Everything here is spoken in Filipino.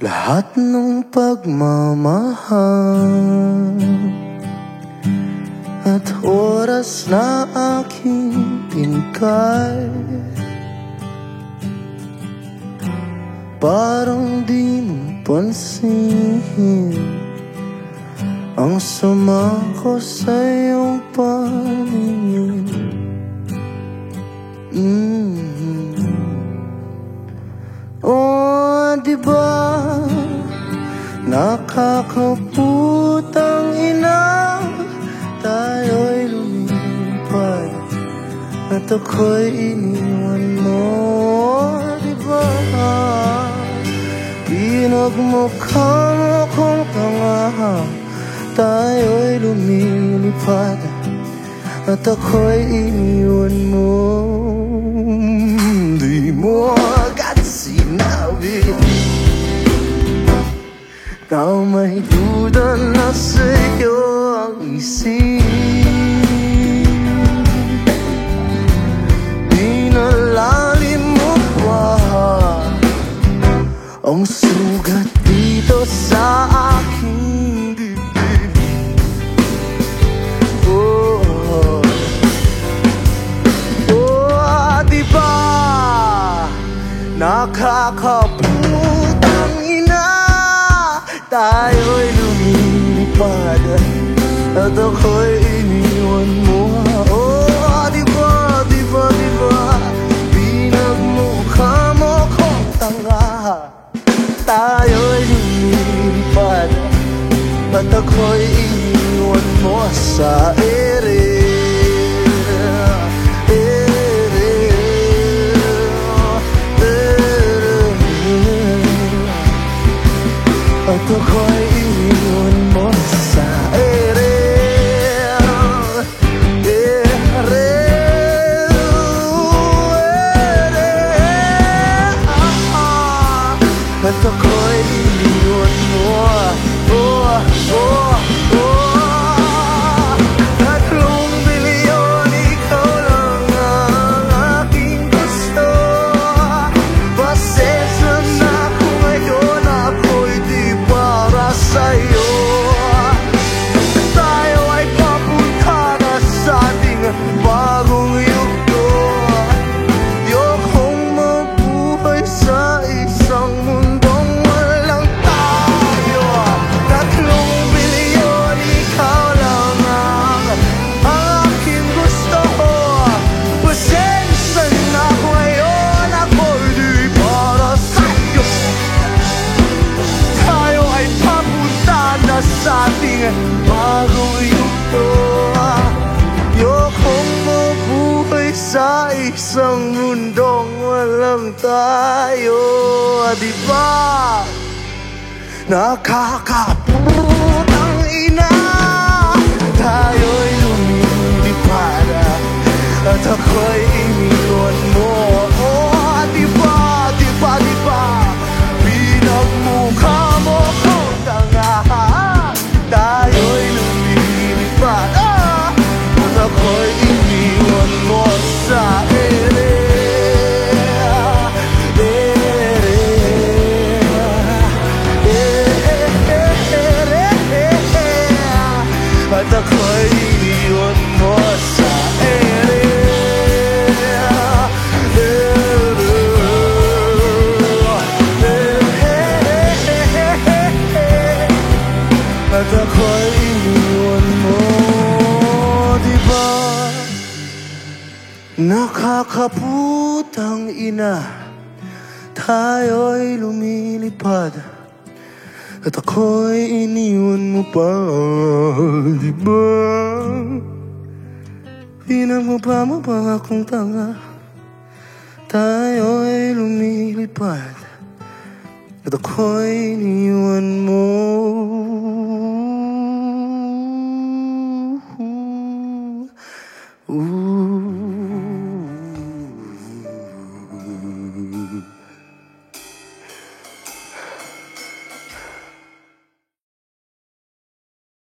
Lahat ng pagmamahal At oras na aking tingkay Parang di mo pansin Ang sama ko sa iyong paningin mm-hmm. Nakakaputang ina Tayo'y lumipad At ako'y iniwan mo Di ba? Pinagmukha mo kong tanga Tayo'y lumilipad At ako'y iniwan mo. Di mo Na may duda na sa'yo ang isip. Pinalalim mo pa. Ang sugat dito sa aking dibdib Oh, oh, di ba Nakakaputang ina Tayo'y lumilipad At ako'y iniwan mo. Oh, di ba, di ba, di ba? Pinagmukha mo kong tanga. Tayo'y lumilipad At ako'y iniwan mo sa ere At ako'y iniwan mo sa ere Ere Ere At ako'y iniwan mo Oh, oh, oh ating bagong yugto Ayokong mabuhay sa isang mundong walang tayo Di ba? Nakakaputang Ako'y iniwan mo Di ba? Nakakaputang ina. Tayo'y lumilipad. At ako'y iniwan mo pa Di ba? Pinagmapa mo pa akong tanga. Tayo'y lumilipad. At ako'y iniwan mo